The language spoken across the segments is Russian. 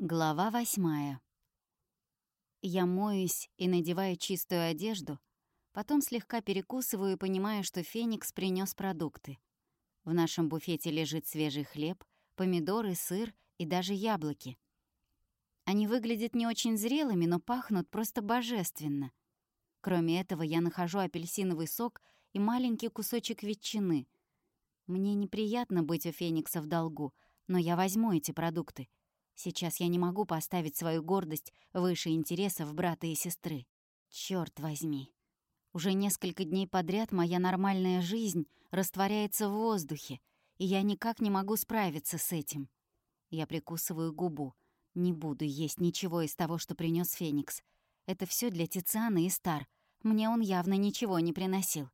Глава восьмая. Я моюсь и надеваю чистую одежду, потом слегка перекусываю и понимаю, что Феникс принес продукты. В нашем буфете лежит свежий хлеб, помидоры, сыр и даже яблоки. Они выглядят не очень зрелыми, но пахнут просто божественно. Кроме этого, я нахожу апельсиновый сок и маленький кусочек ветчины. Мне неприятно быть у Феникса в долгу, но я возьму эти продукты — Сейчас я не могу поставить свою гордость выше интересов брата и сестры. Чёрт возьми. Уже несколько дней подряд моя нормальная жизнь растворяется в воздухе, и я никак не могу справиться с этим. Я прикусываю губу. Не буду есть ничего из того, что принес Феникс. Это все для Тициана и Стар. Мне он явно ничего не приносил.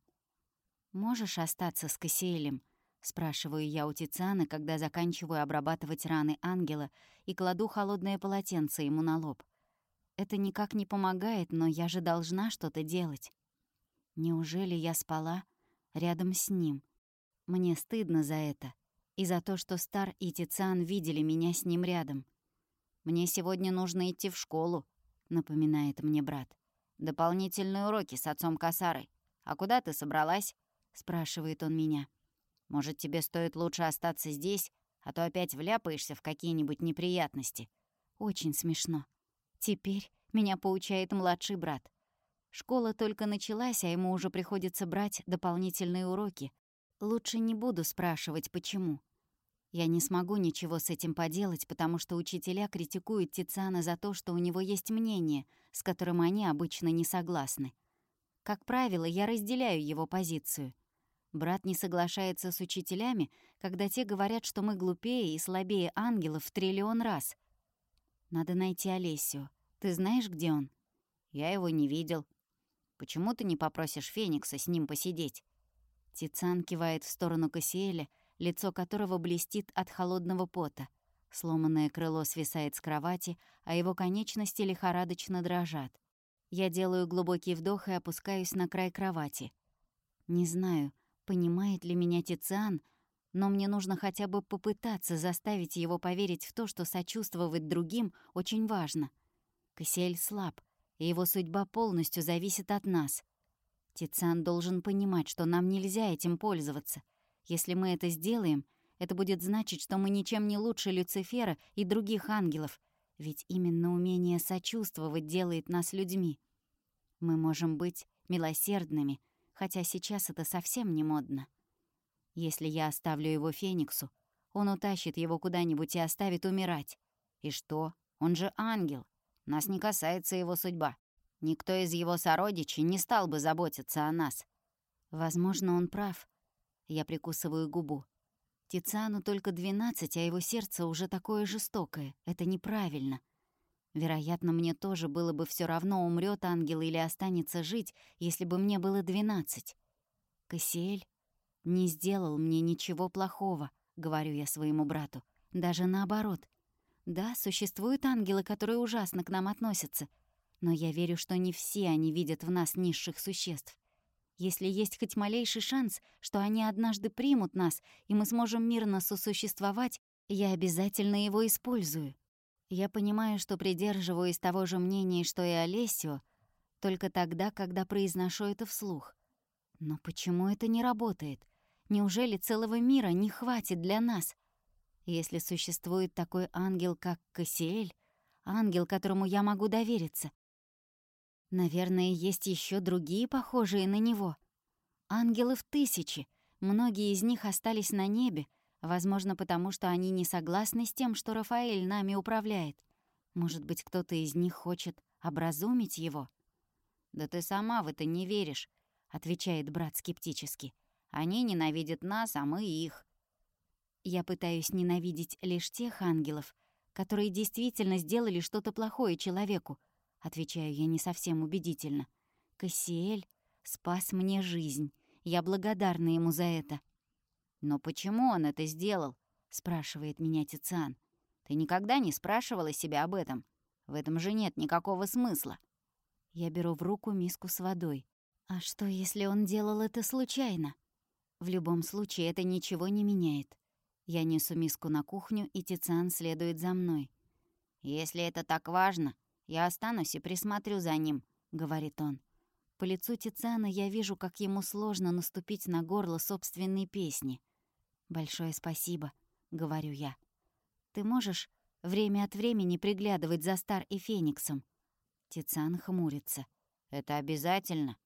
«Можешь остаться с Кассиэлем?» Спрашиваю я у Тициана, когда заканчиваю обрабатывать раны ангела и кладу холодное полотенце ему на лоб. Это никак не помогает, но я же должна что-то делать. Неужели я спала рядом с ним? Мне стыдно за это. И за то, что Стар и Тициан видели меня с ним рядом. «Мне сегодня нужно идти в школу», — напоминает мне брат. «Дополнительные уроки с отцом Касарой. А куда ты собралась?» — спрашивает он меня. Может, тебе стоит лучше остаться здесь, а то опять вляпаешься в какие-нибудь неприятности. Очень смешно. Теперь меня поучает младший брат. Школа только началась, а ему уже приходится брать дополнительные уроки. Лучше не буду спрашивать, почему. Я не смогу ничего с этим поделать, потому что учителя критикуют Тициана за то, что у него есть мнение, с которым они обычно не согласны. Как правило, я разделяю его позицию — Брат не соглашается с учителями, когда те говорят, что мы глупее и слабее ангелов в триллион раз. Надо найти Олесю. Ты знаешь, где он? Я его не видел. Почему ты не попросишь Феникса с ним посидеть? Тицан кивает в сторону Кассиэля, лицо которого блестит от холодного пота. Сломанное крыло свисает с кровати, а его конечности лихорадочно дрожат. Я делаю глубокий вдох и опускаюсь на край кровати. Не знаю, Понимает ли меня Тициан, но мне нужно хотя бы попытаться заставить его поверить в то, что сочувствовать другим очень важно. Кассиэль слаб, и его судьба полностью зависит от нас. Тициан должен понимать, что нам нельзя этим пользоваться. Если мы это сделаем, это будет значить, что мы ничем не лучше Люцифера и других ангелов, ведь именно умение сочувствовать делает нас людьми. Мы можем быть милосердными — хотя сейчас это совсем не модно. Если я оставлю его Фениксу, он утащит его куда-нибудь и оставит умирать. И что? Он же ангел. Нас не касается его судьба. Никто из его сородичей не стал бы заботиться о нас. Возможно, он прав. Я прикусываю губу. Тициану только двенадцать, а его сердце уже такое жестокое. Это неправильно. Вероятно, мне тоже было бы все равно, умрет ангел или останется жить, если бы мне было двенадцать. Кассиэль не сделал мне ничего плохого, говорю я своему брату. Даже наоборот. Да, существуют ангелы, которые ужасно к нам относятся, но я верю, что не все они видят в нас низших существ. Если есть хоть малейший шанс, что они однажды примут нас, и мы сможем мирно сосуществовать, я обязательно его использую. Я понимаю, что придерживаюсь того же мнения, что и Олесио, только тогда, когда произношу это вслух. Но почему это не работает? Неужели целого мира не хватит для нас? Если существует такой ангел, как Кассиэль, ангел, которому я могу довериться. Наверное, есть еще другие, похожие на него. Ангелы в тысячи, многие из них остались на небе, Возможно, потому что они не согласны с тем, что Рафаэль нами управляет. Может быть, кто-то из них хочет образумить его? «Да ты сама в это не веришь», — отвечает брат скептически. «Они ненавидят нас, а мы их». Я пытаюсь ненавидеть лишь тех ангелов, которые действительно сделали что-то плохое человеку, отвечаю я не совсем убедительно. Кассиэль спас мне жизнь. Я благодарна ему за это. «Но почему он это сделал?» — спрашивает меня Тициан. «Ты никогда не спрашивала себя об этом? В этом же нет никакого смысла». Я беру в руку миску с водой. А что, если он делал это случайно? В любом случае, это ничего не меняет. Я несу миску на кухню, и Тициан следует за мной. «Если это так важно, я останусь и присмотрю за ним», — говорит он. По лицу Тициана я вижу, как ему сложно наступить на горло собственной песни. «Большое спасибо», — говорю я. «Ты можешь время от времени приглядывать за Стар и Фениксом?» Тициан хмурится. «Это обязательно?»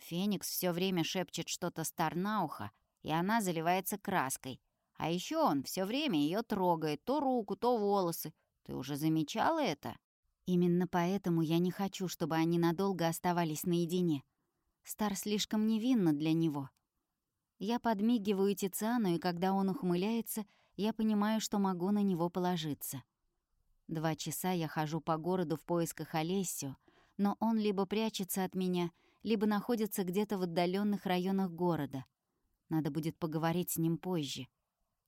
Феникс все время шепчет что-то Стар на ухо, и она заливается краской. А еще он все время ее трогает, то руку, то волосы. Ты уже замечала это? Именно поэтому я не хочу, чтобы они надолго оставались наедине. Стар слишком невинна для него. Я подмигиваю Тициану, и когда он ухмыляется, я понимаю, что могу на него положиться. Два часа я хожу по городу в поисках Олесио, но он либо прячется от меня, либо находится где-то в отдаленных районах города. Надо будет поговорить с ним позже.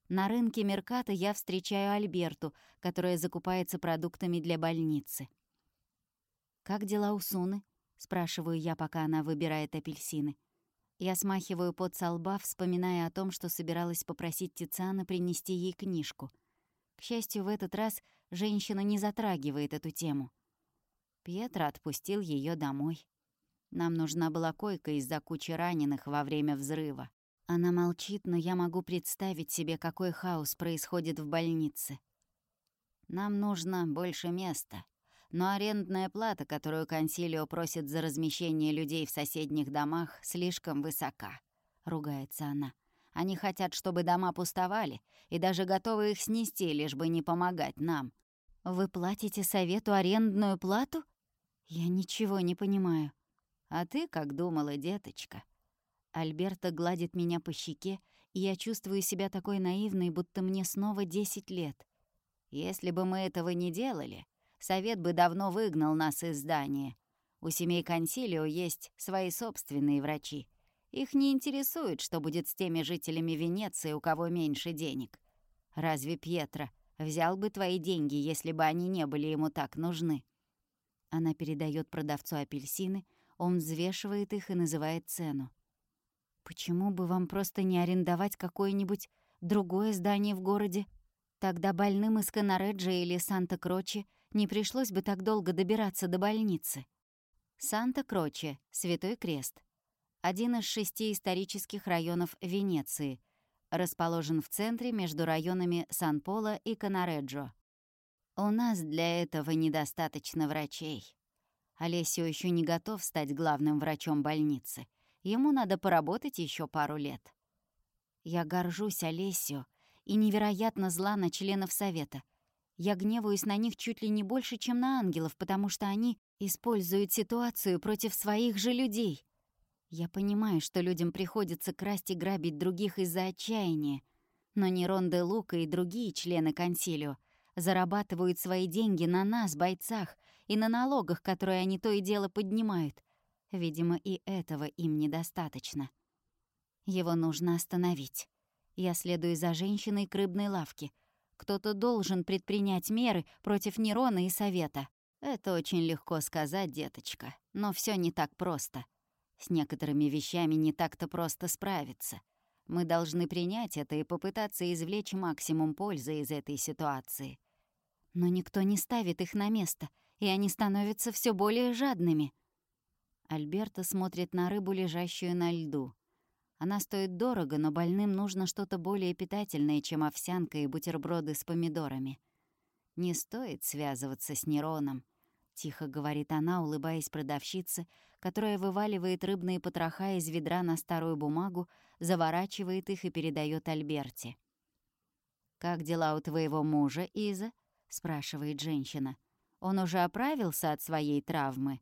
На рынке Мерката я встречаю Альберту, которая закупается продуктами для больницы. «Как дела у Суны?» — спрашиваю я, пока она выбирает апельсины. Я смахиваю пот со лба, вспоминая о том, что собиралась попросить Тициана принести ей книжку. К счастью, в этот раз женщина не затрагивает эту тему. Пьетро отпустил ее домой. Нам нужна была койка из-за кучи раненых во время взрыва. Она молчит, но я могу представить себе, какой хаос происходит в больнице. Нам нужно больше места. Но арендная плата, которую консилио просит за размещение людей в соседних домах, слишком высока, — ругается она. Они хотят, чтобы дома пустовали, и даже готовы их снести, лишь бы не помогать нам. Вы платите совету арендную плату? Я ничего не понимаю. А ты как думала, деточка? Альберта гладит меня по щеке, и я чувствую себя такой наивной, будто мне снова 10 лет. Если бы мы этого не делали, совет бы давно выгнал нас из здания. У семей Консилио есть свои собственные врачи. Их не интересует, что будет с теми жителями Венеции, у кого меньше денег. Разве Пьетро взял бы твои деньги, если бы они не были ему так нужны? Она передает продавцу апельсины, он взвешивает их и называет цену. Почему бы вам просто не арендовать какое-нибудь другое здание в городе? Тогда больным из Канареджа или Санта-Кроче не пришлось бы так долго добираться до больницы. Санта-Кроче, Святой Крест. Один из шести исторических районов Венеции. Расположен в центре между районами Сан-Поло и Канареджо. У нас для этого недостаточно врачей. Олесио еще не готов стать главным врачом больницы. Ему надо поработать еще пару лет. Я горжусь Олесио и невероятно зла на членов Совета. Я гневаюсь на них чуть ли не больше, чем на ангелов, потому что они используют ситуацию против своих же людей. Я понимаю, что людям приходится красть и грабить других из-за отчаяния, но Нерон де Лука и другие члены консилио зарабатывают свои деньги на нас, бойцах, и на налогах, которые они то и дело поднимают. Видимо, и этого им недостаточно. Его нужно остановить. Я следую за женщиной к рыбной лавке. Кто-то должен предпринять меры против Нерона и Совета. Это очень легко сказать, деточка, но все не так просто. С некоторыми вещами не так-то просто справиться. Мы должны принять это и попытаться извлечь максимум пользы из этой ситуации. Но никто не ставит их на место, и они становятся все более жадными — Альберта смотрит на рыбу, лежащую на льду. Она стоит дорого, но больным нужно что-то более питательное, чем овсянка и бутерброды с помидорами. «Не стоит связываться с Нероном», — тихо говорит она, улыбаясь продавщице, которая вываливает рыбные потроха из ведра на старую бумагу, заворачивает их и передает Альберте. «Как дела у твоего мужа, Иза?» — спрашивает женщина. «Он уже оправился от своей травмы?»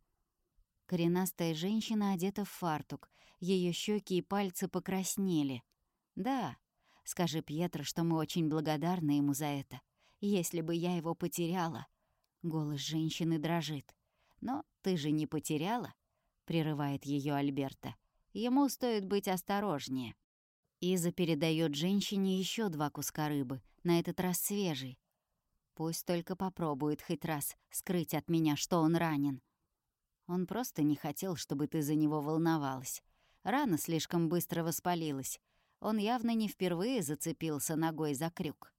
Коренастая женщина одета в фартук, ее щеки и пальцы покраснели. «Да, скажи Пьетро, что мы очень благодарны ему за это. Если бы я его потеряла...» Голос женщины дрожит. «Но ты же не потеряла?» — прерывает ее Альберта. «Ему стоит быть осторожнее». Иза передает женщине еще два куска рыбы, на этот раз свежий. Пусть только попробует хоть раз скрыть от меня, что он ранен. Он просто не хотел, чтобы ты за него волновалась. Рана слишком быстро воспалилась. Он явно не впервые зацепился ногой за крюк.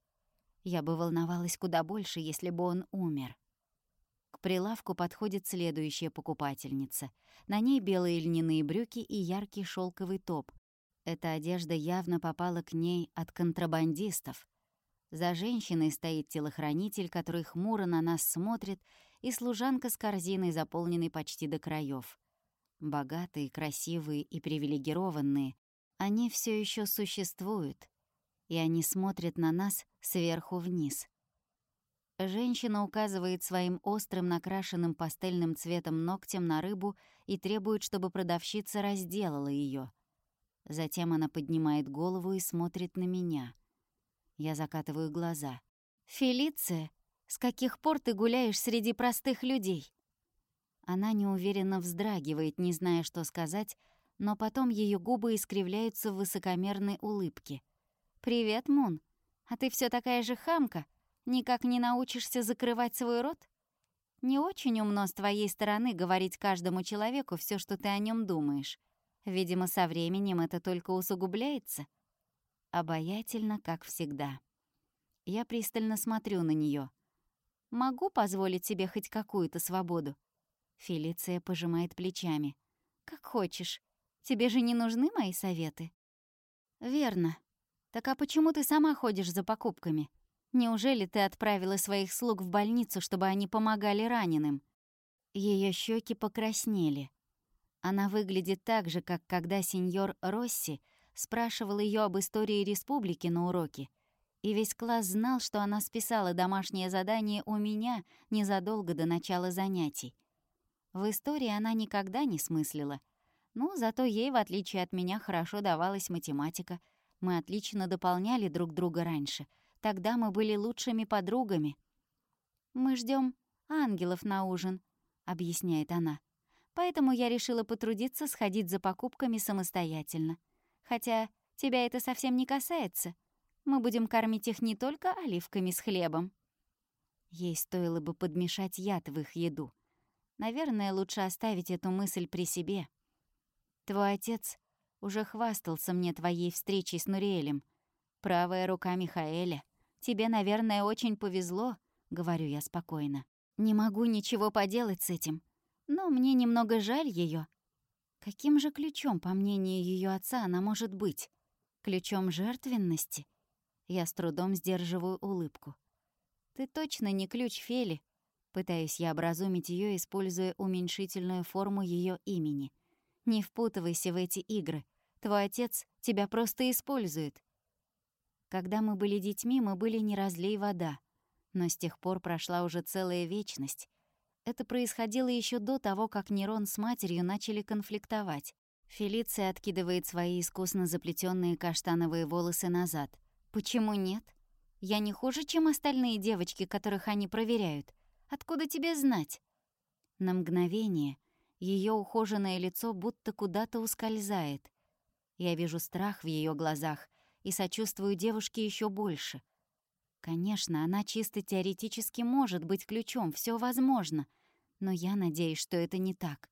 Я бы волновалась куда больше, если бы он умер. К прилавку подходит следующая покупательница. На ней белые льняные брюки и яркий шелковый топ. Эта одежда явно попала к ней от контрабандистов. За женщиной стоит телохранитель, который хмуро на нас смотрит, и служанка с корзиной, заполненной почти до краев. Богатые, красивые и привилегированные, они все еще существуют, и они смотрят на нас сверху вниз. Женщина указывает своим острым накрашенным пастельным цветом ногтем на рыбу и требует, чтобы продавщица разделала ее. Затем она поднимает голову и смотрит на меня. Я закатываю глаза. «Фелиция, с каких пор ты гуляешь среди простых людей?» Она неуверенно вздрагивает, не зная, что сказать, но потом ее губы искривляются в высокомерной улыбке. «Привет, Мун. А ты все такая же хамка?» Никак не научишься закрывать свой рот? Не очень умно с твоей стороны говорить каждому человеку все, что ты о нем думаешь. Видимо, со временем это только усугубляется. Обаятельно, как всегда. Я пристально смотрю на нее. Могу позволить себе хоть какую-то свободу? Фелиция пожимает плечами. Как хочешь. Тебе же не нужны мои советы? Верно. Так а почему ты сама ходишь за покупками? Неужели ты отправила своих слуг в больницу, чтобы они помогали раненым?» Ее щеки покраснели. Она выглядит так же, как когда сеньор Росси спрашивал ее об истории республики на уроке, и весь класс знал, что она списала домашнее задание у меня незадолго до начала занятий. В истории она никогда не смыслила. Ну, зато ей, в отличие от меня, хорошо давалась математика. Мы отлично дополняли друг друга раньше — Тогда мы были лучшими подругами. «Мы ждем ангелов на ужин», — объясняет она. «Поэтому я решила потрудиться сходить за покупками самостоятельно. Хотя тебя это совсем не касается. Мы будем кормить их не только оливками с хлебом». Ей стоило бы подмешать яд в их еду. Наверное, лучше оставить эту мысль при себе. Твой отец уже хвастался мне твоей встречей с Нуриэлем. Правая рука Михаэля — «Тебе, наверное, очень повезло», — говорю я спокойно. «Не могу ничего поделать с этим, но мне немного жаль ее. Каким же ключом, по мнению ее отца, она может быть? Ключом жертвенности?» Я с трудом сдерживаю улыбку. «Ты точно не ключ Фели», — пытаюсь я образумить ее, используя уменьшительную форму ее имени. «Не впутывайся в эти игры. Твой отец тебя просто использует. Когда мы были детьми, мы были не разлей вода. Но с тех пор прошла уже целая вечность. Это происходило еще до того, как Нерон с матерью начали конфликтовать. Фелиция откидывает свои искусно заплетенные каштановые волосы назад. «Почему нет? Я не хуже, чем остальные девочки, которых они проверяют. Откуда тебе знать?» На мгновение ее ухоженное лицо будто куда-то ускользает. Я вижу страх в ее глазах, и сочувствую девушке еще больше. Конечно, она чисто теоретически может быть ключом, все возможно, но я надеюсь, что это не так.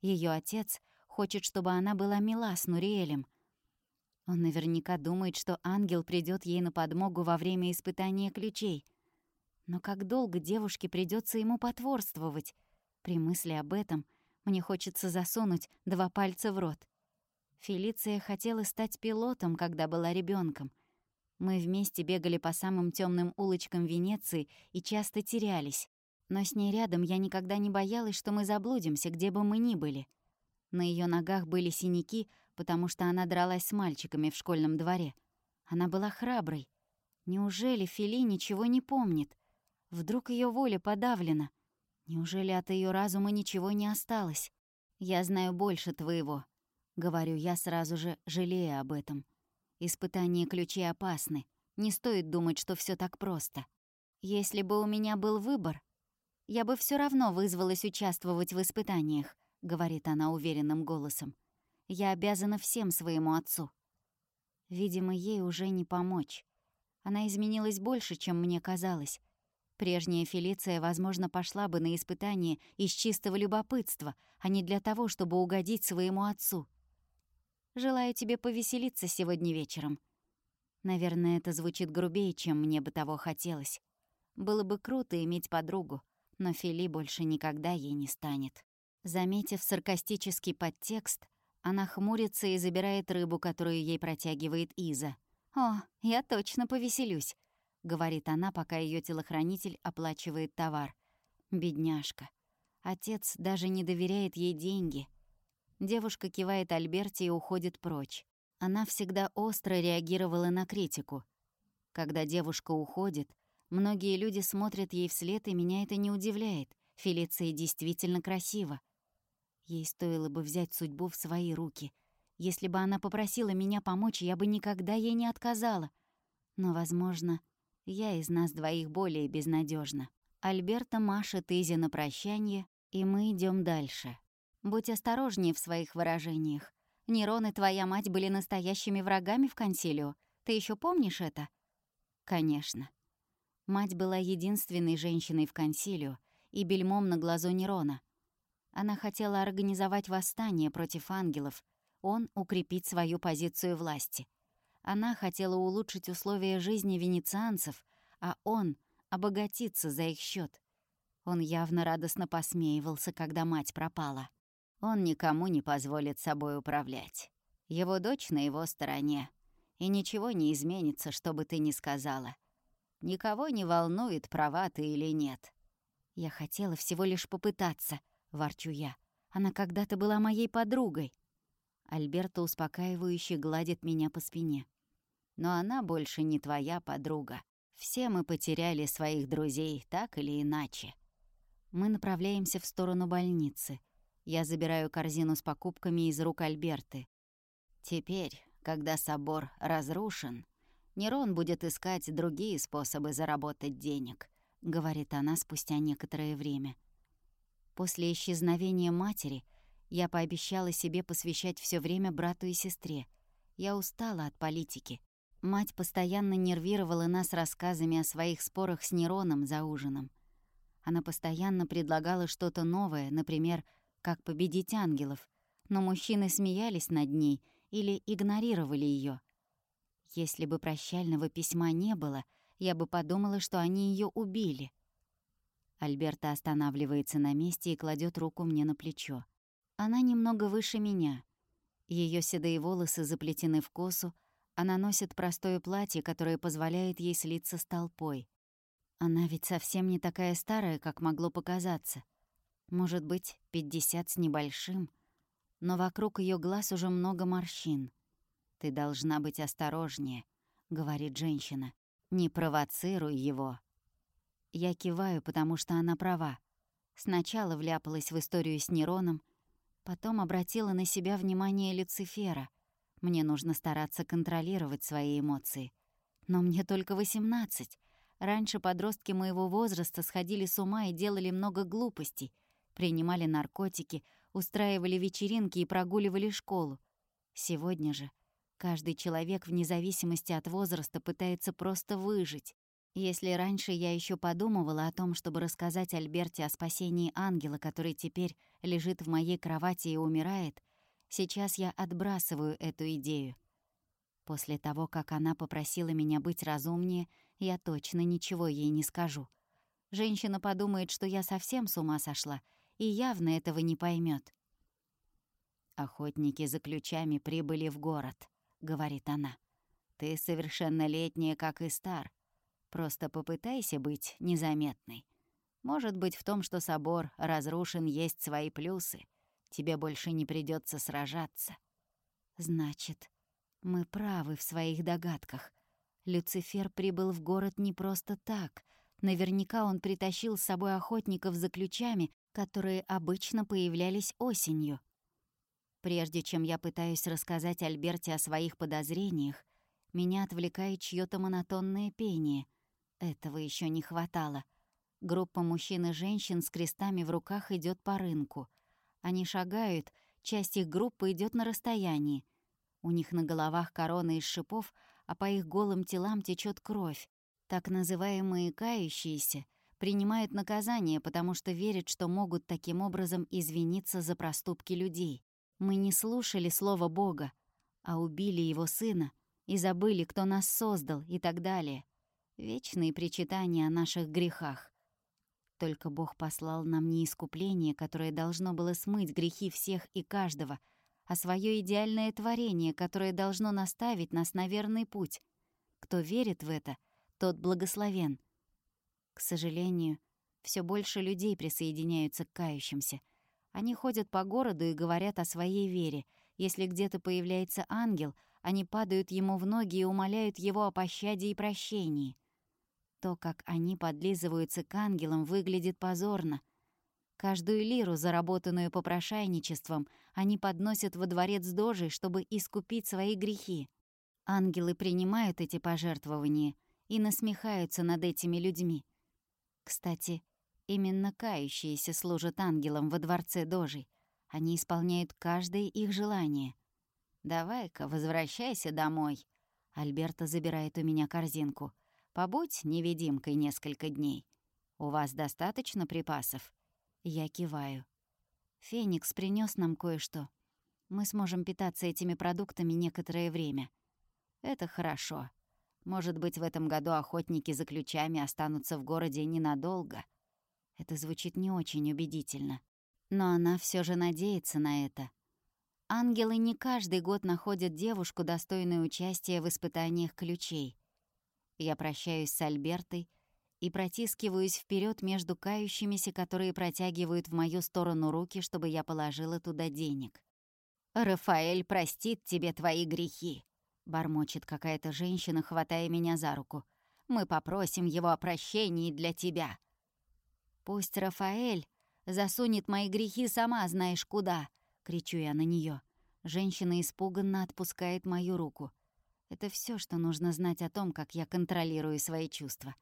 Ее отец хочет, чтобы она была мила с Нуриэлем. Он наверняка думает, что ангел придет ей на подмогу во время испытания ключей. Но как долго девушке придется ему потворствовать? При мысли об этом мне хочется засунуть два пальца в рот. Фелиция хотела стать пилотом, когда была ребенком. Мы вместе бегали по самым темным улочкам Венеции и часто терялись. Но с ней рядом я никогда не боялась, что мы заблудимся, где бы мы ни были. На ее ногах были синяки, потому что она дралась с мальчиками в школьном дворе. Она была храброй. Неужели Фели ничего не помнит? Вдруг ее воля подавлена? Неужели от ее разума ничего не осталось? Я знаю больше твоего, Говорю я сразу же, жалея об этом. Испытания ключей опасны. Не стоит думать, что все так просто. Если бы у меня был выбор, я бы все равно вызвалась участвовать в испытаниях, говорит она уверенным голосом. Я обязана всем своему отцу. Видимо, ей уже не помочь. Она изменилась больше, чем мне казалось. Прежняя Фелиция, возможно, пошла бы на испытание из чистого любопытства, а не для того, чтобы угодить своему отцу. Желаю тебе повеселиться сегодня вечером». Наверное, это звучит грубее, чем мне бы того хотелось. Было бы круто иметь подругу, но Фили больше никогда ей не станет. Заметив саркастический подтекст, она хмурится и забирает рыбу, которую ей протягивает Иза. «О, я точно повеселюсь», — говорит она, пока ее телохранитель оплачивает товар. «Бедняжка. Отец даже не доверяет ей деньги». Девушка кивает Альберте и уходит прочь. Она всегда остро реагировала на критику. Когда девушка уходит, многие люди смотрят ей вслед, и меня это не удивляет. Фелиция действительно красива. Ей стоило бы взять судьбу в свои руки. Если бы она попросила меня помочь, я бы никогда ей не отказала. Но, возможно, я из нас двоих более безнадежна. Альберта машет Изи на прощание, и мы идем дальше. Будь осторожнее в своих выражениях. Нерон и твоя мать были настоящими врагами в консилио. Ты еще помнишь это? Конечно. Мать была единственной женщиной в консилио и бельмом на глазу Нерона. Она хотела организовать восстание против ангелов, он — укрепить свою позицию власти. Она хотела улучшить условия жизни венецианцев, а он — обогатиться за их счет. Он явно радостно посмеивался, когда мать пропала. Он никому не позволит собой управлять. Его дочь на его стороне. И ничего не изменится, что бы ты ни сказала. Никого не волнует, права ты или нет. Я хотела всего лишь попытаться —— ворчу я. «Она когда-то была моей подругой». Альберта успокаивающе гладит меня по спине. «Но она больше не твоя подруга. Все мы потеряли своих друзей, так или иначе». Мы направляемся в сторону больницы. Я забираю корзину с покупками из рук Альберты. Теперь, когда собор разрушен, Нерон будет искать другие способы заработать денег, говорит она спустя некоторое время. После исчезновения матери я пообещала себе посвящать все время брату и сестре. Я устала от политики. Мать постоянно нервировала нас рассказами о своих спорах с Нероном за ужином. Она постоянно предлагала что-то новое, например, как победить ангелов, но мужчины смеялись над ней или игнорировали ее. Если бы прощального письма не было, я бы подумала, что они ее убили. Альберта останавливается на месте и кладет руку мне на плечо. Она немного выше меня. Ее седые волосы заплетены в косу, она носит простое платье, которое позволяет ей слиться с толпой. Она ведь совсем не такая старая, как могло показаться. Может быть, пятьдесят с небольшим, но вокруг ее глаз уже много морщин. «Ты должна быть осторожнее», — говорит женщина. «Не провоцируй его». Я киваю, потому что она права. Сначала вляпалась в историю с Нероном, потом обратила на себя внимание Люцифера. Мне нужно стараться контролировать свои эмоции. Но мне только 18. Раньше подростки моего возраста сходили с ума и делали много глупостей, принимали наркотики, устраивали вечеринки и прогуливали школу. Сегодня же каждый человек вне зависимости от возраста пытается просто выжить. Если раньше я еще подумывала о том, чтобы рассказать Альберте о спасении ангела, который теперь лежит в моей кровати и умирает, сейчас я отбрасываю эту идею. После того, как она попросила меня быть разумнее, я точно ничего ей не скажу. Женщина подумает, что я совсем с ума сошла, и явно этого не поймет. «Охотники за ключами прибыли в город», — говорит она. «Ты совершеннолетняя, как и стар. Просто попытайся быть незаметной. Может быть, в том, что собор разрушен, есть свои плюсы. Тебе больше не придется сражаться. Значит, мы правы в своих догадках. Люцифер прибыл в город не просто так. Наверняка он притащил с собой охотников за ключами, которые обычно появлялись осенью. Прежде чем я пытаюсь рассказать Альберте о своих подозрениях, меня отвлекает чьё то монотонное пение — этого еще не хватало. Группа мужчин и женщин с крестами в руках идет по рынку. Они шагают, часть их группы идет на расстоянии. У них на головах короны из шипов, а по их голым телам течет кровь. Так называемые кающиеся принимают наказание, потому что верят, что могут таким образом извиниться за проступки людей. Мы не слушали слова Бога, а убили его сына и забыли, кто нас создал и так далее. Вечные причитания о наших грехах. Только Бог послал нам не искупление, которое должно было смыть грехи всех и каждого, а свое идеальное творение, которое должно наставить нас на верный путь. Кто верит в это, тот благословен. К сожалению, все больше людей присоединяются к кающимся. Они ходят по городу и говорят о своей вере. Если где-то появляется ангел, они падают ему в ноги и умоляют его о пощаде и прощении. То, как они подлизываются к ангелам, выглядит позорно. Каждую лиру, заработанную попрошайничеством, они подносят во дворец Дожи, чтобы искупить свои грехи. Ангелы принимают эти пожертвования и насмехаются над этими людьми. Кстати, именно кающиеся служат ангелам во дворце Дожи. Они исполняют каждое их желание. «Давай-ка, возвращайся домой». Альберта забирает у меня корзинку. Побудь невидимкой несколько дней. У вас достаточно припасов?» Я киваю. «Феникс принес нам кое-что. Мы сможем питаться этими продуктами некоторое время. Это хорошо. Может быть, в этом году охотники за ключами останутся в городе ненадолго. Это звучит не очень убедительно. Но она все же надеется на это. Ангелы не каждый год находят девушку, достойную участия в испытаниях ключей. Я прощаюсь с Альбертой и протискиваюсь вперед между кающимися, которые протягивают в мою сторону руки, чтобы я положила туда денег. «Рафаэль простит тебе твои грехи», — бормочет какая-то женщина, хватая меня за руку. «Мы попросим его о прощении для тебя». «Пусть Рафаэль засунет мои грехи сама знаешь куда», — кричу я на нее. Женщина испуганно отпускает мою руку. Это все, что нужно знать о том, как я контролирую свои чувства.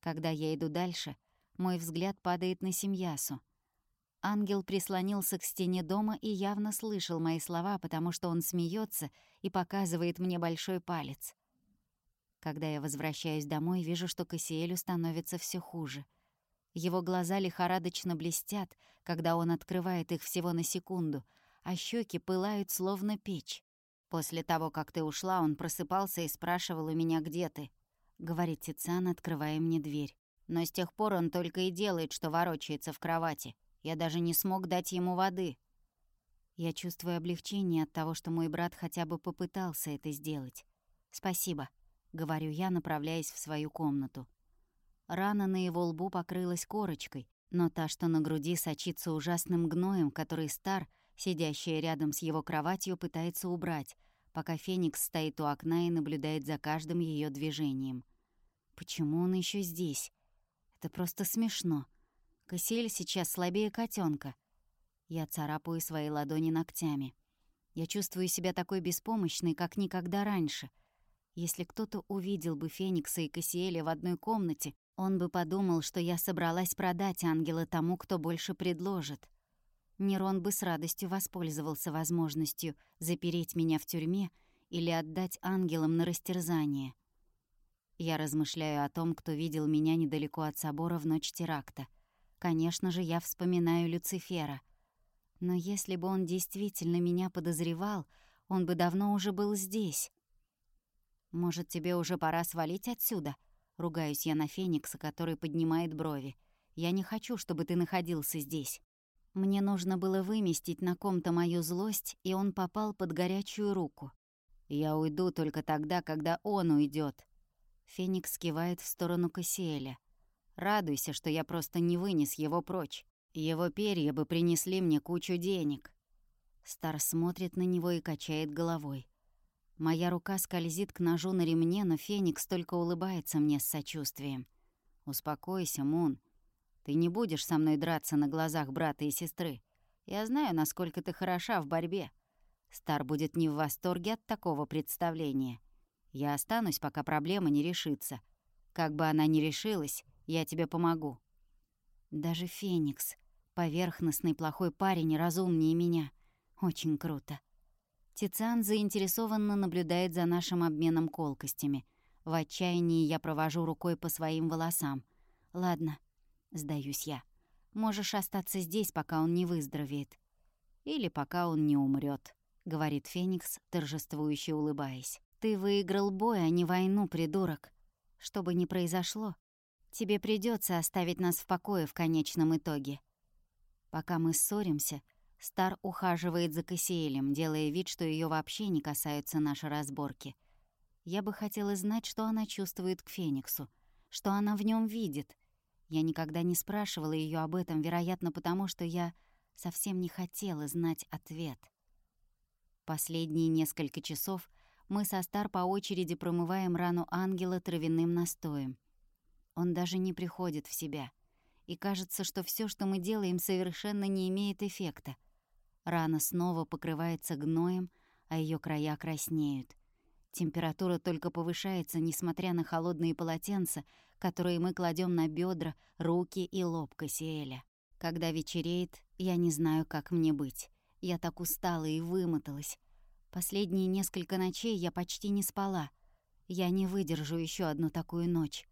Когда я иду дальше, мой взгляд падает на Семьясу. Ангел прислонился к стене дома и явно слышал мои слова, потому что он смеется и показывает мне большой палец. Когда я возвращаюсь домой, вижу, что Кассиэлю становится все хуже. Его глаза лихорадочно блестят, когда он открывает их всего на секунду, а щеки пылают, словно печь. После того, как ты ушла, он просыпался и спрашивал у меня, где ты. Говорит Тициан, открывая мне дверь. Но с тех пор он только и делает, что ворочается в кровати. Я даже не смог дать ему воды. Я чувствую облегчение от того, что мой брат хотя бы попытался это сделать. «Спасибо», — говорю я, направляясь в свою комнату. Рана на его лбу покрылась корочкой, но та, что на груди, сочится ужасным гноем, который стар — Сидящая рядом с его кроватью пытается убрать, пока Феникс стоит у окна и наблюдает за каждым ее движением. Почему он еще здесь? Это просто смешно. Кассиэль сейчас слабее котенка. Я царапаю свои ладони ногтями. Я чувствую себя такой беспомощной, как никогда раньше. Если кто-то увидел бы Феникса и Кассиэля в одной комнате, он бы подумал, что я собралась продать ангела тому, кто больше предложит. Нерон бы с радостью воспользовался возможностью запереть меня в тюрьме или отдать ангелам на растерзание. Я размышляю о том, кто видел меня недалеко от собора в ночь теракта. Конечно же, я вспоминаю Люцифера. Но если бы он действительно меня подозревал, он бы давно уже был здесь. «Может, тебе уже пора свалить отсюда?» Ругаюсь я на Феникса, который поднимает брови. «Я не хочу, чтобы ты находился здесь». Мне нужно было выместить на ком-то мою злость, и он попал под горячую руку. «Я уйду только тогда, когда он уйдет. Феникс кивает в сторону Кассиэля. «Радуйся, что я просто не вынес его прочь. Его перья бы принесли мне кучу денег». Стар смотрит на него и качает головой. Моя рука скользит к ножу на ремне, но Феникс только улыбается мне с сочувствием. «Успокойся, Мун. Ты не будешь со мной драться на глазах брата и сестры. Я знаю, насколько ты хороша в борьбе. Стар будет не в восторге от такого представления. Я останусь, пока проблема не решится. Как бы она ни решилась, я тебе помогу. Даже Феникс, поверхностный плохой парень, разумнее меня. Очень круто. Тициан заинтересованно наблюдает за нашим обменом колкостями. В отчаянии я провожу рукой по своим волосам. Ладно, Сдаюсь я. Можешь остаться здесь, пока он не выздоровеет. Или пока он не умрет, говорит Феникс, торжествующе улыбаясь. Ты выиграл бой, а не войну, придурок. Что бы ни произошло, тебе придется оставить нас в покое в конечном итоге. Пока мы ссоримся, Стар ухаживает за Кассиэлем, делая вид, что ее вообще не касаются наши разборки. Я бы хотела знать, что она чувствует к Фениксу, что она в нем видит. Я никогда не спрашивала ее об этом, вероятно, потому что я совсем не хотела знать ответ. Последние несколько часов мы со Стар по очереди промываем рану ангела травяным настоем. Он даже не приходит в себя. И кажется, что все, что мы делаем, совершенно не имеет эффекта. Рана снова покрывается гноем, а ее края краснеют. Температура только повышается, несмотря на холодные полотенца, которые мы кладем на бедра, руки и лоб Кассиэля. Когда вечереет, я не знаю, как мне быть. Я так устала и вымоталась. Последние несколько ночей я почти не спала. Я не выдержу еще одну такую ночь.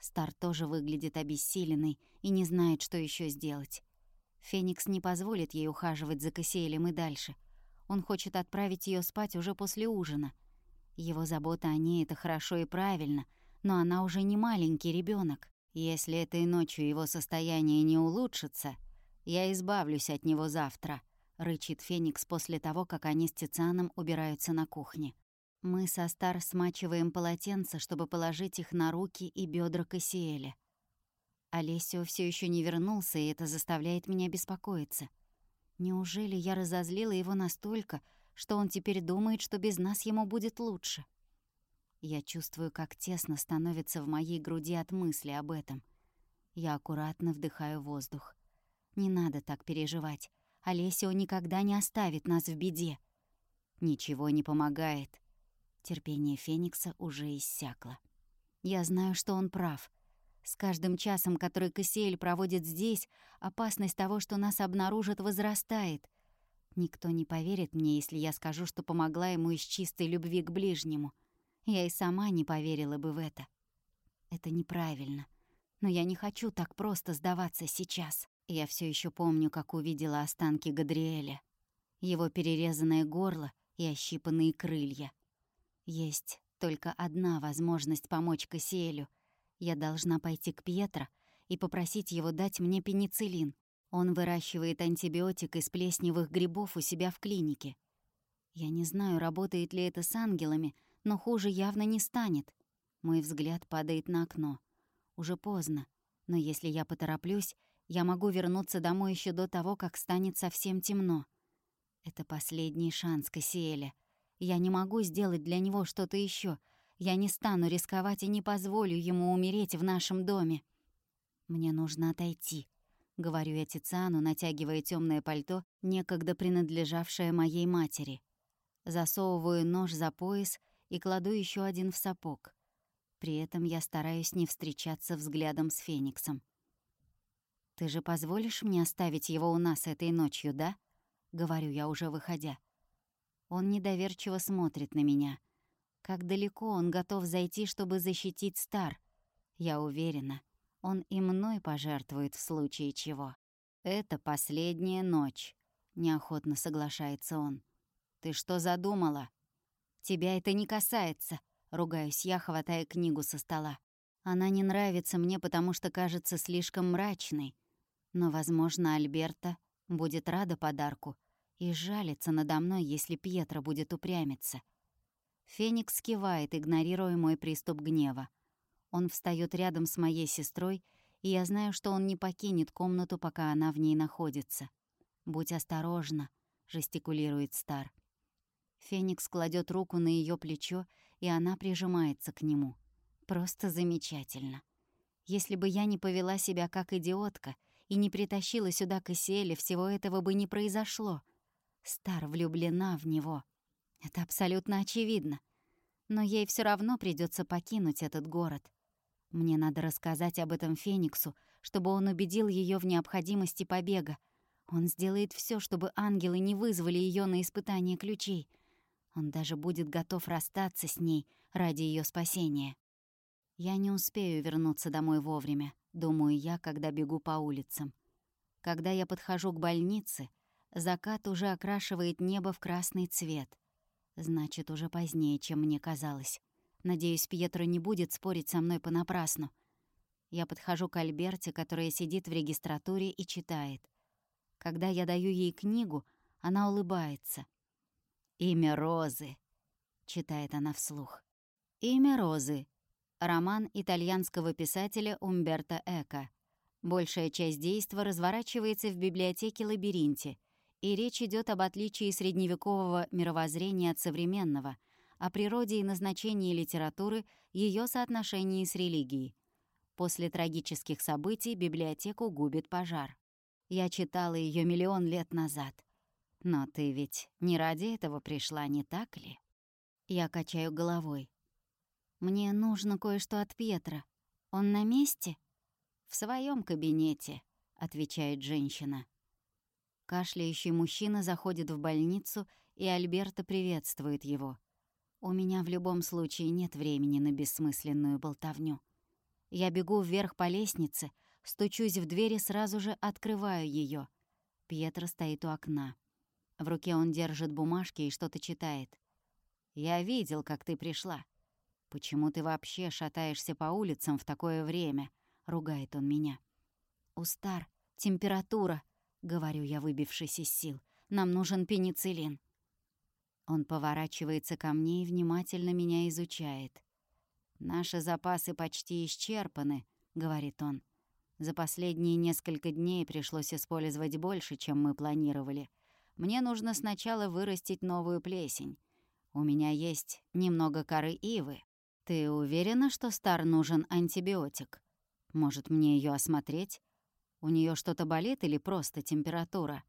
Стар тоже выглядит обессиленной и не знает, что еще сделать. Феникс не позволит ей ухаживать за Кассиэлем и дальше. Он хочет отправить ее спать уже после ужина. Его забота о ней — это хорошо и правильно, но она уже не маленький ребенок. Если этой ночью его состояние не улучшится, я избавлюсь от него завтра — рычит Феникс после того, как они с Тицианом убираются на кухне. Мы со Стар смачиваем полотенца, чтобы положить их на руки и бедра Кассиэля. Олесио все еще не вернулся, и это заставляет меня беспокоиться. Неужели я разозлила его настолько, что он теперь думает, что без нас ему будет лучше? Я чувствую, как тесно становится в моей груди от мысли об этом. Я аккуратно вдыхаю воздух. Не надо так переживать. Олесио никогда не оставит нас в беде. Ничего не помогает. Терпение Феникса уже иссякло. Я знаю, что он прав. С каждым часом, который Кассиэль проводит здесь, опасность того, что нас обнаружат, возрастает. Никто не поверит мне, если я скажу, что помогла ему из чистой любви к ближнему. Я и сама не поверила бы в это. Это неправильно. Но я не хочу так просто сдаваться сейчас. Я все еще помню, как увидела останки Гадриэля. Его перерезанное горло и ощипанные крылья. Есть только одна возможность помочь Кассиэлю. Я должна пойти к Пьетро и попросить его дать мне пенициллин. Он выращивает антибиотик из плесневых грибов у себя в клинике. Я не знаю, работает ли это с ангелами, но хуже явно не станет. Мой взгляд падает на окно. Уже поздно, но если я потороплюсь, я могу вернуться домой еще до того, как станет совсем темно. Это последний шанс Кассиэля. Я не могу сделать для него что-то еще. Я не стану рисковать и не позволю ему умереть в нашем доме. Мне нужно отойти, — говорю я Тициану, натягивая темное пальто, некогда принадлежавшее моей матери. Засовываю нож за пояс и кладу еще один в сапог. При этом я стараюсь не встречаться взглядом с Фениксом. «Ты же позволишь мне оставить его у нас этой ночью, да?» — говорю я, уже выходя. Он недоверчиво смотрит на меня. Как далеко он готов зайти, чтобы защитить Стар? Я уверена, он и мной пожертвует в случае чего. «Это последняя ночь», — неохотно соглашается он. «Ты что задумала?» «Тебя это не касается», — ругаюсь я, хватая книгу со стола. Она не нравится мне, потому что кажется слишком мрачной, но, возможно, Альберта будет рада подарку и жалится надо мной, если Пьетро будет упрямиться. Феникс кивает, игнорируя мой приступ гнева. Он встаёт рядом с моей сестрой, и я знаю, что он не покинет комнату, пока она в ней находится. «Будь осторожна», — жестикулирует Стар. Феникс кладет руку на ее плечо, и она прижимается к нему. Просто замечательно. Если бы я не повела себя как идиотка — и не притащила сюда Кассиэля, всего этого бы не произошло. Стар влюблена в него. Это абсолютно очевидно. Но ей все равно придется покинуть этот город. Мне надо рассказать об этом Фениксу, чтобы он убедил ее в необходимости побега. Он сделает все, чтобы ангелы не вызвали ее на испытание ключей. Он даже будет готов расстаться с ней ради ее спасения. Я не успею вернуться домой вовремя думаю я, когда бегу по улицам. Когда я подхожу к больнице, закат уже окрашивает небо в красный цвет. Значит, уже позднее, чем мне казалось. Надеюсь, Пьетро не будет спорить со мной понапрасну. Я подхожу к Альберте, которая сидит в регистратуре и читает. Когда я даю ей книгу, она улыбается. «Имя Розы», — читает она вслух. «Имя Розы» — роман итальянского писателя Умберто Эко. Большая часть действа разворачивается в библиотеке-лабиринте, и речь идет об отличии средневекового мировоззрения от современного, о природе и назначении литературы, ее соотношении с религией. После трагических событий библиотеку губит пожар. Я читала ее миллион лет назад. Но ты ведь не ради этого пришла, не так ли? Я качаю головой. Мне нужно кое-что от Петра. Он на месте? В своем кабинете, отвечает женщина. Кашляющий мужчина заходит в больницу, и Альберта приветствует его. У меня в любом случае нет времени на бессмысленную болтовню. Я бегу вверх по лестнице, стучусь в дверь и сразу же открываю ее. Пьетро стоит у окна. В руке он держит бумажки и что-то читает. «Я видел, как ты пришла. Почему ты вообще шатаешься по улицам в такое время?» — ругает он меня. «Устар, температура», — говорю я, выбившись из сил. «Нам нужен пенициллин». Он поворачивается ко мне и внимательно меня изучает. «Наши запасы почти исчерпаны», — говорит он. «За последние несколько дней пришлось использовать больше, чем мы планировали. Мне нужно сначала вырастить новую плесень. У меня есть немного коры ивы. «Ты уверена, что Стар нужен антибиотик? Может, мне ее осмотреть? У нее что-то болит или просто температура?»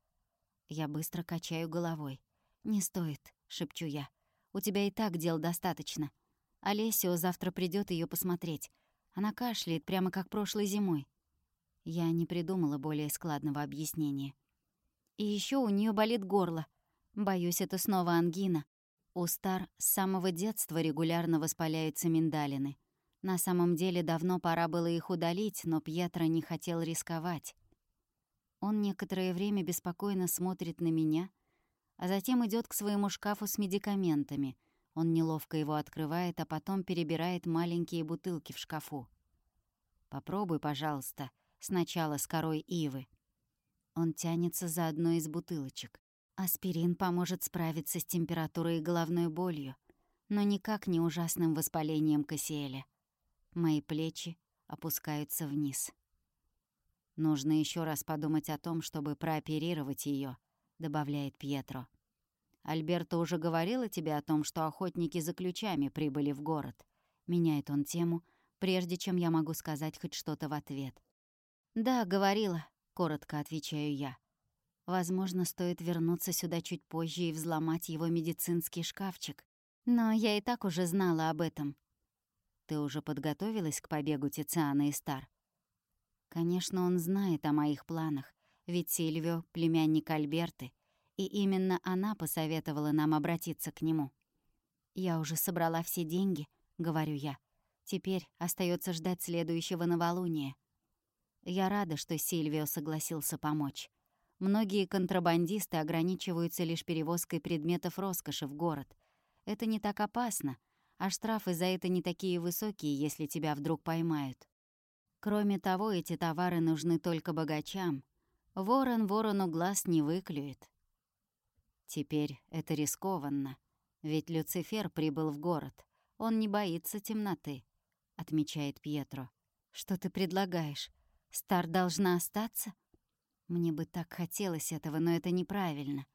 Я быстро качаю головой. «Не стоит», — шепчу я. «У тебя и так дел достаточно. Олесио завтра придет ее посмотреть. Она кашляет, прямо как прошлой зимой». Я не придумала более складного объяснения. И еще у нее болит горло. Боюсь, это снова ангина. У Стар с самого детства регулярно воспаляются миндалины. На самом деле давно пора было их удалить, но Пьетро не хотел рисковать. Он некоторое время беспокойно смотрит на меня, а затем идет к своему шкафу с медикаментами. Он неловко его открывает, а потом перебирает маленькие бутылки в шкафу. «Попробуй, пожалуйста, сначала с корой ивы». Он тянется за одной из бутылочек. Аспирин поможет справиться с температурой и головной болью, но никак не ужасным воспалением Кассиэля. Мои плечи опускаются вниз. «Нужно еще раз подумать о том, чтобы прооперировать ее, добавляет Пьетро. «Альберто уже говорила тебе о том, что охотники за ключами прибыли в город?» Меняет он тему, прежде чем я могу сказать хоть что-то в ответ. «Да, говорила», — коротко отвечаю я. Возможно, стоит вернуться сюда чуть позже и взломать его медицинский шкафчик. Но я и так уже знала об этом. Ты уже подготовилась к побегу Тициана и Стар? Конечно, он знает о моих планах, ведь Сильвио — племянник Альберты, и именно она посоветовала нам обратиться к нему. «Я уже собрала все деньги», — говорю я. «Теперь остается ждать следующего новолуния». Я рада, что Сильвио согласился помочь. Многие контрабандисты ограничиваются лишь перевозкой предметов роскоши в город. Это не так опасно, а штрафы за это не такие высокие, если тебя вдруг поймают. Кроме того, эти товары нужны только богачам. Ворон ворону глаз не выклюет. Теперь это рискованно, ведь Люцифер прибыл в город. Он не боится темноты, — отмечает Пьетро. Что ты предлагаешь? Стар должна остаться? Мне бы так хотелось этого, но это неправильно.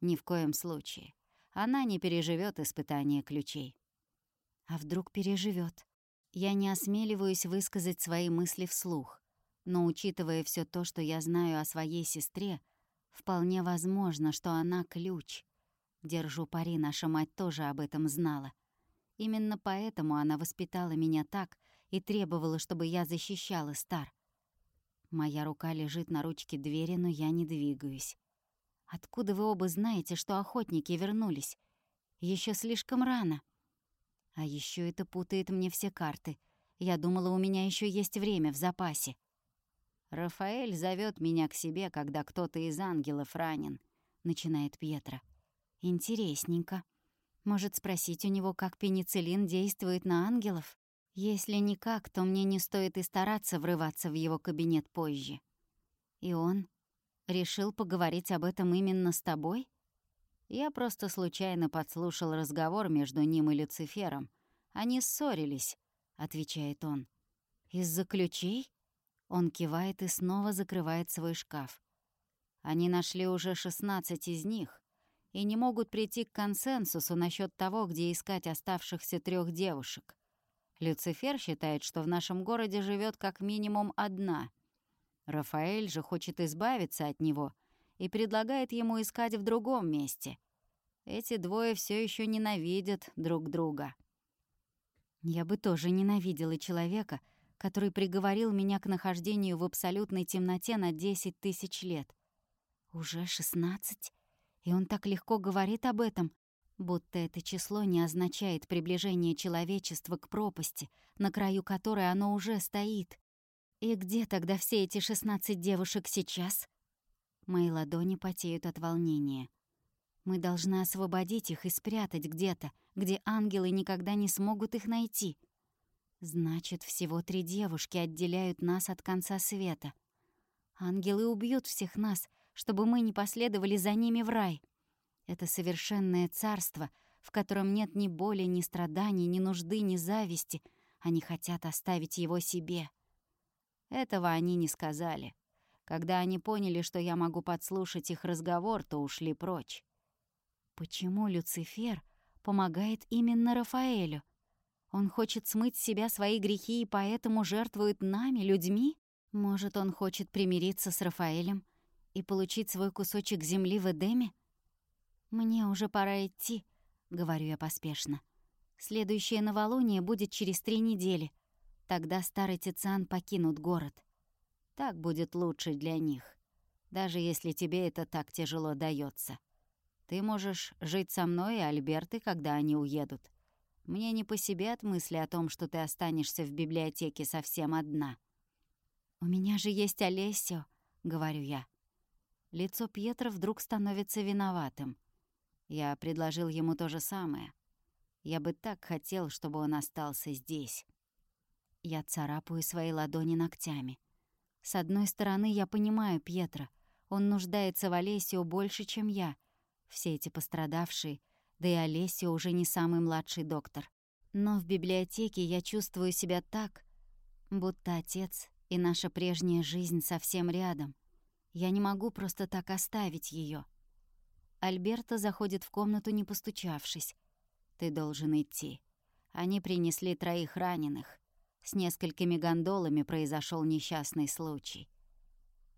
Ни в коем случае. Она не переживет испытание ключей. А вдруг переживет? Я не осмеливаюсь высказать свои мысли вслух, но учитывая все то, что я знаю о своей сестре, вполне возможно, что она ключ. Держу пари, наша мать тоже об этом знала. Именно поэтому она воспитала меня так и требовала, чтобы я защищала Стар. Моя рука лежит на ручке двери, но я не двигаюсь. Откуда вы оба знаете, что охотники вернулись? Еще слишком рано. А еще это путает мне все карты. Я думала, у меня еще есть время в запасе. Рафаэль зовет меня к себе, когда кто-то из ангелов ранен, начинает Пьетро. Интересненько. Может, спросить у него, как пенициллин действует на ангелов? Если никак, то мне не стоит и стараться врываться в его кабинет позже. И он решил поговорить об этом именно с тобой? Я просто случайно подслушал разговор между ним и Люцифером. Они ссорились, отвечает он. Из-за ключей? Он кивает и снова закрывает свой шкаф. Они нашли уже 16 из них и не могут прийти к консенсусу насчет того, где искать оставшихся трех девушек. Люцифер считает, что в нашем городе живет как минимум одна. Рафаэль же хочет избавиться от него и предлагает ему искать в другом месте. Эти двое все еще ненавидят друг друга. Я бы тоже ненавидела человека, который приговорил меня к нахождению в абсолютной темноте на 10 тысяч лет. Уже шестнадцать? И он так легко говорит об этом, будто это число не означает приближение человечества к пропасти, на краю которой оно уже стоит. И где тогда все эти шестнадцать девушек сейчас? Мои ладони потеют от волнения. Мы должны освободить их и спрятать где-то, где ангелы никогда не смогут их найти. Значит, всего три девушки отделяют нас от конца света. Ангелы убьют всех нас, чтобы мы не последовали за ними в рай. Это совершенное царство, в котором нет ни боли, ни страданий, ни нужды, ни зависти. Они хотят оставить его себе. Этого они не сказали. Когда они поняли, что я могу подслушать их разговор, то ушли прочь. Почему Люцифер помогает именно Рафаэлю? Он хочет смыть с себя свои грехи и поэтому жертвует нами, людьми? Может, он хочет примириться с Рафаэлем и получить свой кусочек земли в Эдеме? «Мне уже пора идти», — говорю я поспешно. «Следующее новолуние будет через три недели. Тогда старый Тициан покинут город. Так будет лучше для них, даже если тебе это так тяжело дается. Ты можешь жить со мной и Альбертой, когда они уедут. Мне не по себе от мысли о том, что ты останешься в библиотеке совсем одна». «У меня же есть Олесио», — говорю я. Лицо Пьетро вдруг становится виноватым — я предложил ему то же самое. Я бы так хотел, чтобы он остался здесь. Я царапаю свои ладони ногтями. С одной стороны, я понимаю Пьетро. Он нуждается в Олесио больше, чем я. Все эти пострадавшие, да и Олесио уже не самый младший доктор. Но в библиотеке я чувствую себя так, будто отец и наша прежняя жизнь совсем рядом. Я не могу просто так оставить ее. Альберта заходит в комнату, не постучавшись. «Ты должен идти. Они принесли троих раненых. С несколькими гондолами произошел несчастный случай».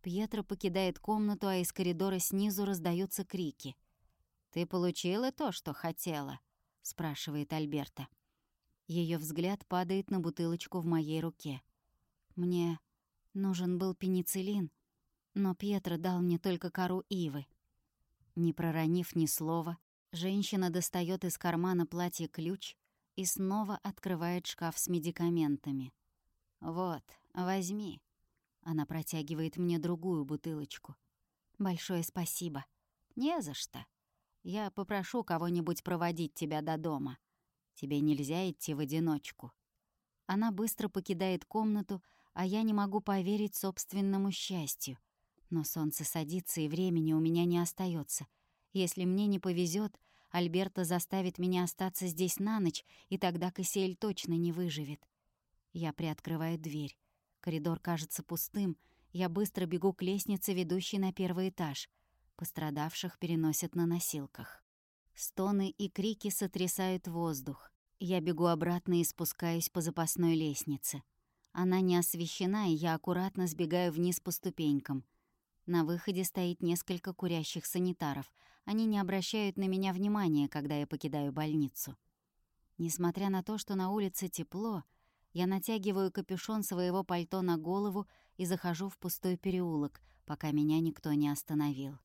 Пьетро покидает комнату, а из коридора снизу раздаются крики. «Ты получила то, что хотела?» — спрашивает Альберта. Ее взгляд падает на бутылочку в моей руке. Мне нужен был пенициллин, но Пьетро дал мне только кору ивы. Не проронив ни слова, женщина достает из кармана платья ключ и снова открывает шкаф с медикаментами. «Вот, возьми». Она протягивает мне другую бутылочку. «Большое спасибо». «Не за что. Я попрошу кого-нибудь проводить тебя до дома. Тебе нельзя идти в одиночку». Она быстро покидает комнату, а я не могу поверить собственному счастью — но солнце садится, и времени у меня не остается. Если мне не повезет, Альберта заставит меня остаться здесь на ночь, и тогда Кассиэль точно не выживет. Я приоткрываю дверь. Коридор кажется пустым. Я быстро бегу к лестнице, ведущей на первый этаж. Пострадавших переносят на носилках. Стоны и крики сотрясают воздух. Я бегу обратно и спускаюсь по запасной лестнице. Она не освещена, и я аккуратно сбегаю вниз по ступенькам. На выходе стоит несколько курящих санитаров. Они не обращают на меня внимания, когда я покидаю больницу. Несмотря на то, что на улице тепло, я натягиваю капюшон своего пальто на голову и захожу в пустой переулок, пока меня никто не остановил.